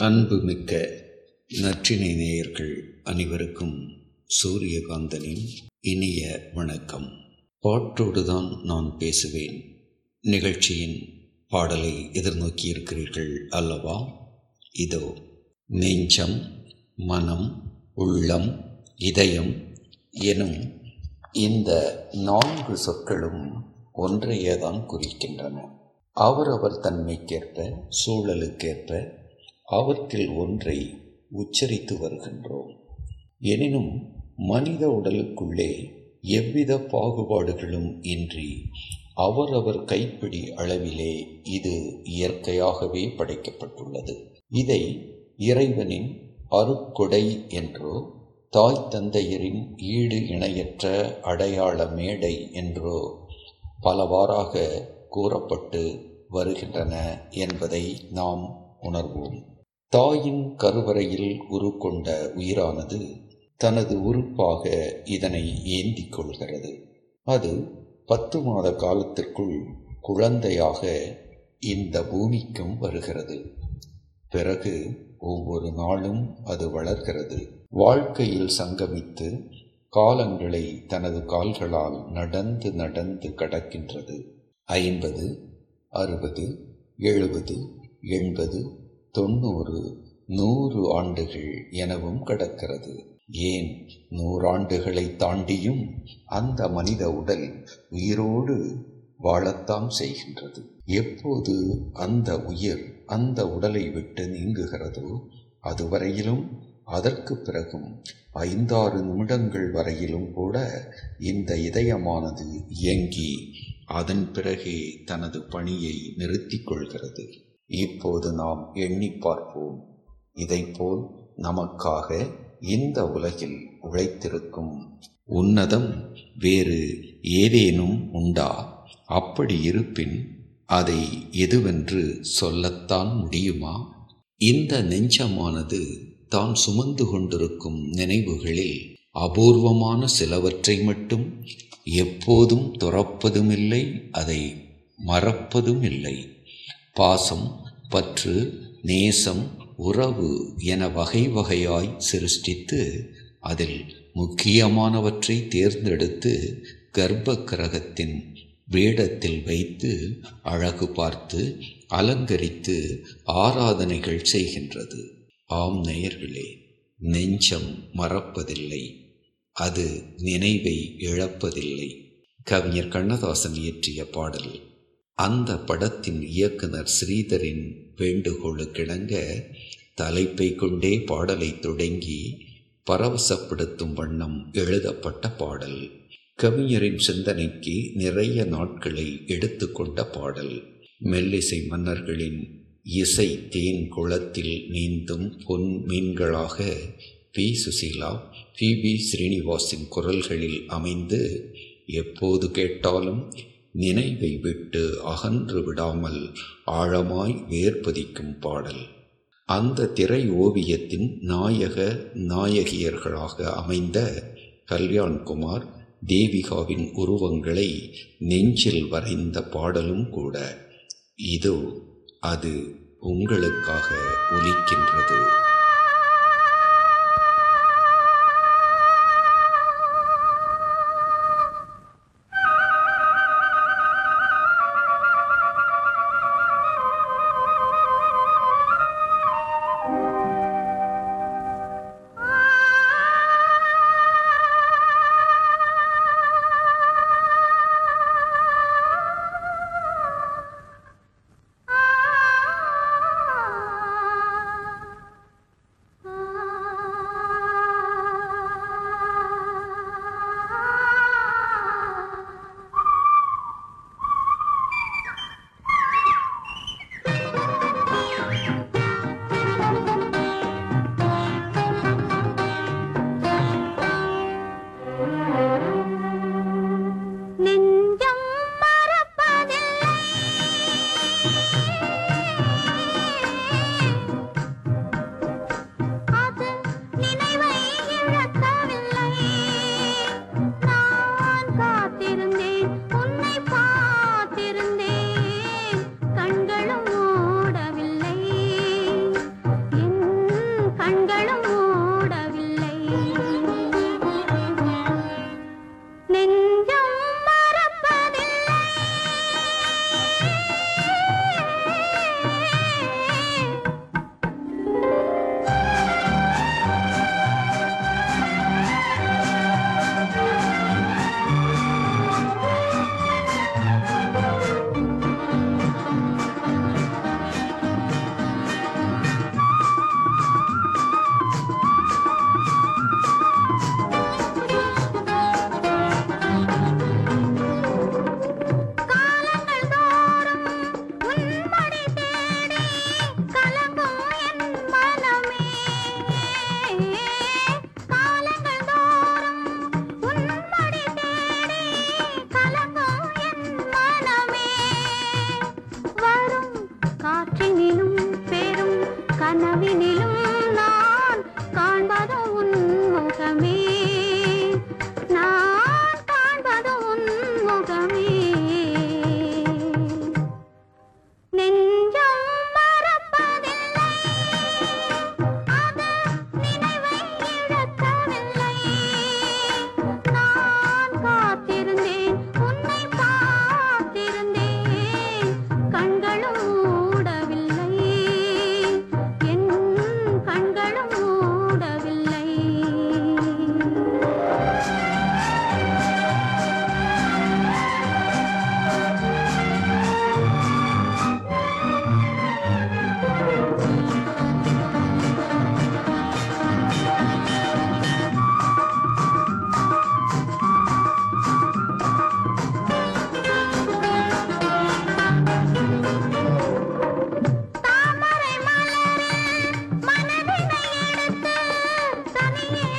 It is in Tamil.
அன்புமிக்க நற்றினை நேயர்கள் அனைவருக்கும் சூரியகாந்தனின் இனிய வணக்கம். பாட்டோடுதான் நான் பேசுவேன். நிகழ்ச்சியின் பாடலை எதிர்நோக்கி இருக்கிறீர்கள் அல்லவா? இதோ நெஞ்சம் மனம் உள்ளம் இதயம் எனும் இந்த நான்கு சொற்களும் ஒன்றையேதான் குறிக்கின்றன. அவரவர் தன்மைக்கேற்ப சூழலுக்கேற்ப அவற்றில் ஒன்றை உச்சரித்து வருகின்றோம். எனினும் மனித உடலுக்குள்ளே எவ்வித பாகுபாடுகளும் இன்றி அவரவர் கைப்பிடி அளவிலே இது இயற்கையாகவே படைக்கப்பட்டுள்ளது. இதை இறைவனின் அருக்கொடை என்றோ தாய் தந்தையரின் ஈடு இணையற்ற அடையாள மேடை என்றோ பலவாறாக கூறப்பட்டு வருகின்றன என்பதை நாம் உணர்வோம். தாயின் கருவறையில் உரு கொண்ட உயிரானது தனது உறுப்பாக இதனை ஏந்திக் கொள்கிறது. அது பத்து மாத காலத்திற்குள் குழந்தையாக இந்த பூமிக்கும் வருகிறது. பிறகு ஒவ்வொரு நாளும் அது வளர்கிறது. வாழ்க்கையில் சங்கமித்து காலங்களை தனது கால்களால் நடந்து நடந்து கடக்கின்றது. ஐம்பது அறுபது எழுபது எண்பது தொண்ணூறு நூறு ஆண்டுகள் எனவும் கடக்கிறது. ஏன் நூறாண்டுகளை தாண்டியும் அந்த மனித உடல் உயிரோடு வாழத்தான் செய்கின்றது? எப்போது அந்த உயிர் அந்த உடலை விட்டு நீங்குகிறதோ அதுவரையிலும் அதற்கு பிறகும் ஐந்தாறு நிமிடங்கள் வரையிலும் கூட இந்த இதயமானது இயங்கி அதன் பிறகே தனது பணியை நிறுத்திக் கொள்கிறது. இப்போது நாம் எண்ணி பார்ப்போம். இதைப்போல் நமக்காக இந்த உலகில் உழைத்திருக்கும் உன்னதம் வேறு ஏதேனும் உண்டா? அப்படி இருப்பின் அதை எதுவென்று சொல்லத்தான் முடியுமா? இந்த நெஞ்சமானது தான் சுமந்து கொண்டிருக்கும் நினைவுகளில் அபூர்வமான சிலவற்றை மட்டும் எப்போதும் துறப்பதுமில்லை அதை மறப்பதும் இல்லை பாசம் பற்று நேசம் உறவு என வகை வகையாய் சிருஷ்டித்து அதில் முக்கியமானவற்றை தேர்ந்தெடுத்து கர்ப்ப கிரகத்தின் வேடத்தில் வைத்து அழகு பார்த்து அலங்கரித்து ஆராதனைகள் செய்கின்றது. ஆம் நேயர்களே நெஞ்சம் மறப்பதில்லை. அது நினைவை இழப்பதில்லை. கவிஞர் கண்ணதாசன் இயற்றிய பாடல் அந்த படத்தின் இயக்குனர் ஸ்ரீதரின் வேண்டுகோளுக்கிணங்க தலைப்பை கொண்டே பாடலை தொடங்கி பரவசப்படுத்தும் வண்ணம் எழுதப்பட்ட பாடல். கவிஞரின் சிந்தனைக்கு நிறைய நாட்களை எடுத்துக்கொண்ட பாடல். மெல்லிசை மன்னர்களின் இசை தேன் குளத்தில் நீந்தும் பொன் மீன்களாக பி. சுசீலா பி. பி ஸ்ரீனிவாசின் குரல்களில் அமைந்து எப்போது கேட்டாலும் நினைவை விட்டு அகன்று விடாமல் ஆழமாய் வேர்பதிக்கும் பாடல். அந்த திரை ஓவியத்தின் நாயக நாயகியர்களாக அமைந்த கல்யாண்குமார் தேவிகாவின் உருவங்களை நெஞ்சில் வரைந்த பாடலும் கூட. இதோ அது உங்களுக்காக ஒலிக்கின்றது. Yeah.